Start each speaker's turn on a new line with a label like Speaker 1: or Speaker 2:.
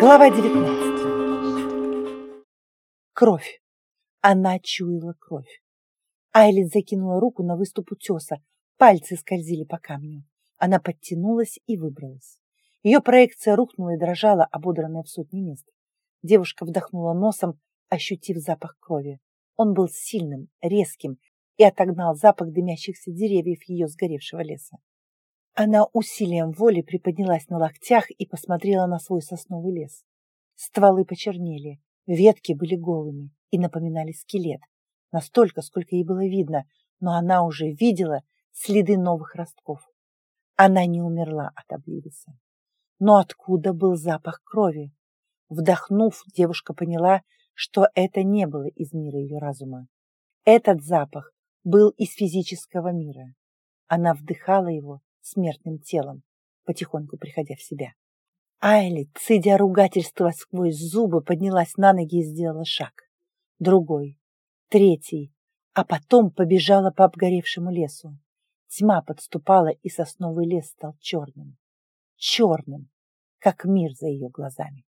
Speaker 1: Глава 19. Кровь. Она чуяла кровь. Айлин закинула руку на выступ утеса. Пальцы скользили по камню. Она подтянулась и выбралась. Ее проекция рухнула и дрожала, ободранная в сотни мест. Девушка вдохнула носом, ощутив запах крови. Он был сильным, резким и отогнал запах дымящихся деревьев ее сгоревшего леса. Она усилием воли приподнялась на локтях и посмотрела на свой сосновый лес. Стволы почернели, ветки были голыми и напоминали скелет. Настолько, сколько ей было видно, но она уже видела следы новых ростков. Она не умерла от обливиса. Но откуда был запах крови? Вдохнув, девушка поняла, что это не было из мира ее разума. Этот запах был из физического мира. Она вдыхала его смертным телом, потихоньку приходя в себя. Айли, цедя ругательство сквозь зубы, поднялась на ноги и сделала шаг. Другой, третий, а потом побежала по обгоревшему лесу. Тьма подступала, и сосновый лес стал черным. Черным, как мир за ее глазами.